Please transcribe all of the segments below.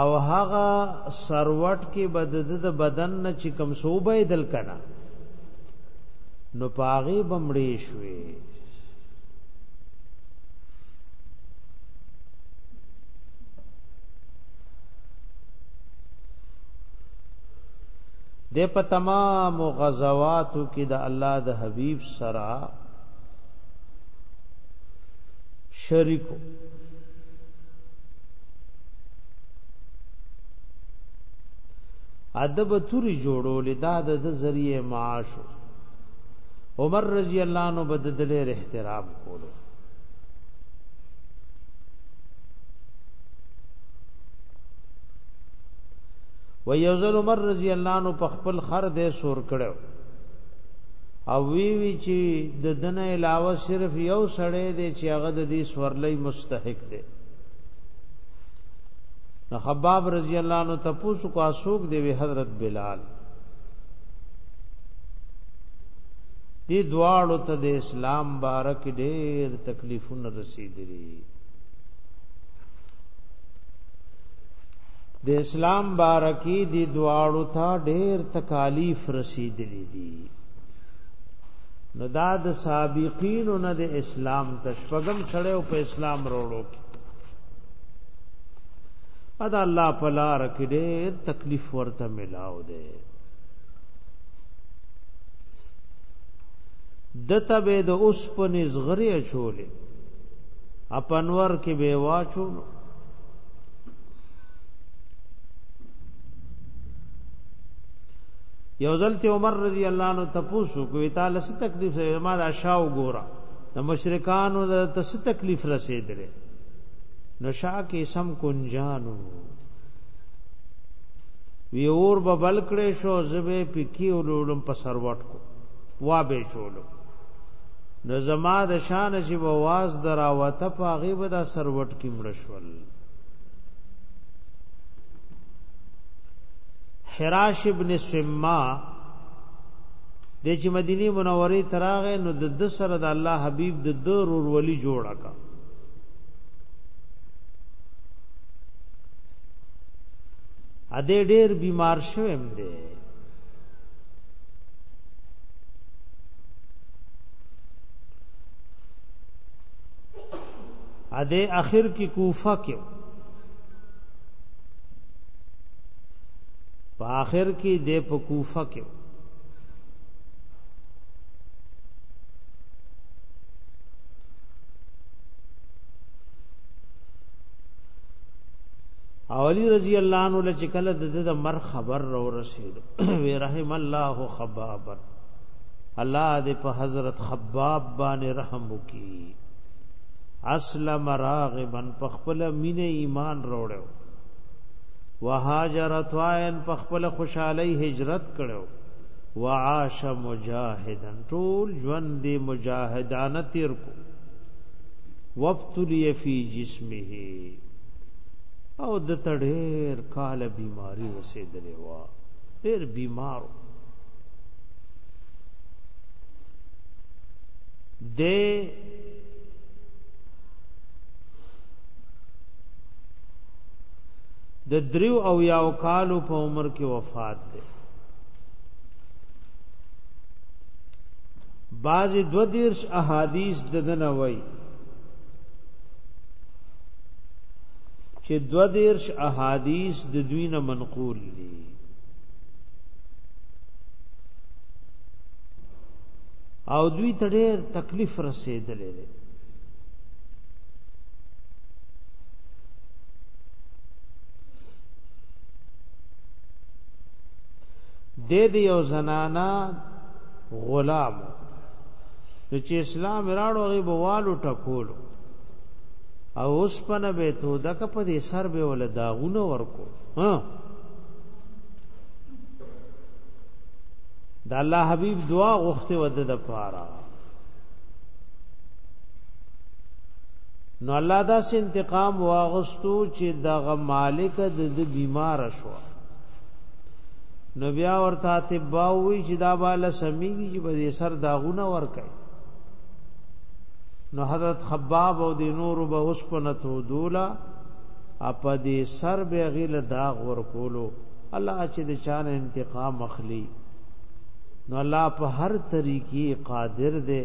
او هغه سروټ کې بد د بدن نه چې کم صوبه دل کنا نو پاغي بمړې شوې د په تمام غزواتو کې د الله د حبيب سره شریکو ادب توري جوړول دا د ذریعہ معاش عمر رضی الله عنه بددل احترام کولو و یوزل عمر رضی الله عنه په خپل خر دې سور کړو او وی وی چې د دنه علاوه صرف یو سړی دی چې هغه د دې سورلې مستحق دی نو خباب رضی الله عنه تاسو کو اسوک دی وی حضرت بلال دی دواړو ته د اسلام بارک ډېر تکلیفونه رسیدلی د اسلام بارکی دی دواړو ته ډېر تکالیف رسیدلی دي نو دا د سابقین نه د اسلام تشپغم سره او په اسلام وروړو ادا الله پلا رکې ډېر تکلیف ورته ملاو دی دته به د اوس په نزغری چولې اپنور کې به واچو یو ځل ته عمر رضی الله عنه تپوسو کوي تعالی څه تکلیف سره ما دا شاو ګورا د مشرکانو د تس تکلیف رسیدل نو شا کې سم کنجانو وی اور به بلکړې شو زبه پکی ولولم په سروټ کو وا به چولو نو زما د شان چې بواز دراوته په غیب دا سروټ کې مړ شول حراش ابن سما د چې مدینه منوره تراغه نو د د سره د الله حبیب د د رور ولی جوړ کا ا دې ډېر بیمار شوم دې ا دې اخر کې کوفه کې په آخر کې د په کوفه کې اولی رضی الله عنه لچ کله د مر خبر رو رسید وی رحم الله خبابر الله دې په حضرت خباب باندې رحم وکي اسلم راغبن په خپل مين ایمان وروړو وهاجر طائن په خپل خوشحالي هجرت کړو وعاش مجاهدا ټول ژوند دی مجاهدانه تیر کو وابتلی فی جسمه او د تډیر کال بیماری رسیدلې و ډیر بیمار د د دریو او یاو کالو په عمر کې وفات دی بعضی دو دیرش احادیث ددنه وای چې دو دیرش احادیث د دوی نه منقول دي او دوی ته ډېر تکلیف رسیدلې د دې یو زنانا غلام نو چې اسلام راړو غي بوالو ټکولو او اوس په نه به تو دک په دې سر به ول داغونه ورکو ها د الله حبیب دعا غوښته ود د پاره نو الله دا سي انتقام واغستو چې دغه مالک د د بیمار شو نو بیا ورته تبا وی چې دا بالا سميږي چې په سر داغونه ور کوي نو حضرت خباب او د نور به اوس په نتو دولا اپ دې سر به غیل داغ ور کولو الله چې د چان انتقام اخلي نو الله په هر طریقې قادر دی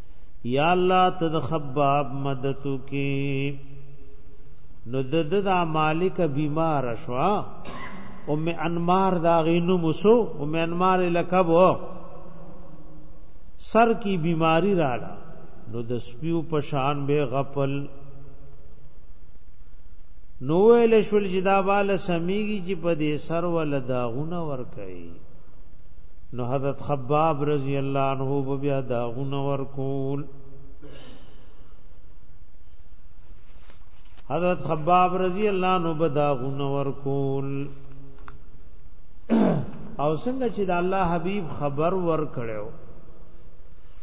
یا الله ته د خباب مدد کی نو د د مالک بیمار شوا ام انمار دا غینو مسو ام انمار لقب سر کی بیماری رااله نو د سپیو پشان به غپل نو ویل شول چې دا بال سمیږي چې په دې سر ول داغونه ور کوي نو حضرت خباب رضی الله عنه بیا دا غون ورکول حضرت خباب رضی الله عنه بدا غون ورکول او څنګه چې د الله حبیب خبر ور کړو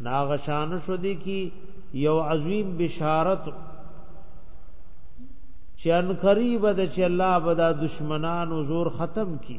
ناغشان شو دی کی یو عظیم بشارت چې ان قریب د چې الله بدا دشمنان او زور ختم کی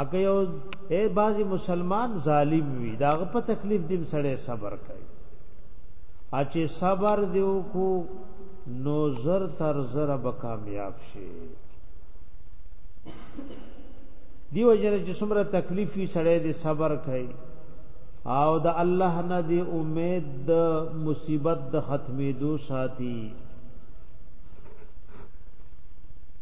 اګه یو اے بازي مسلمان ظالم وي داغه په تکلیف دیم سړی صبر کوي اچې صبر دیو کو نو زر تر زر به کامیاب شي دیو جن چې څومره تکلیف وي سړی دې صبر کوي او د الله نه دی امید د مصیبت د ختمېدو ساتي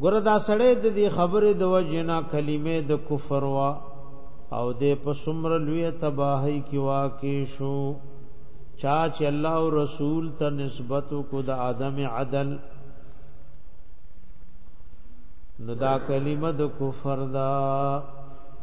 ګوره دا سړی د دې خبرې د وجنا کلمې د کفر وا او د په سمر لوی تباہی کی واقع شو چا چې الله او رسول ته نسبت کو د عدم عدل نو دا کلمه د کفر دا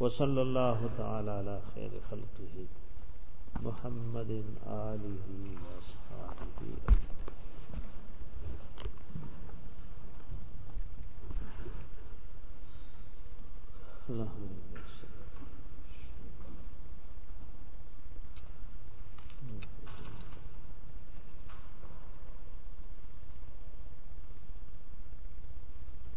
وصلى الله تعالى على خير خلقه محمد آله وصحبه أجمعين t e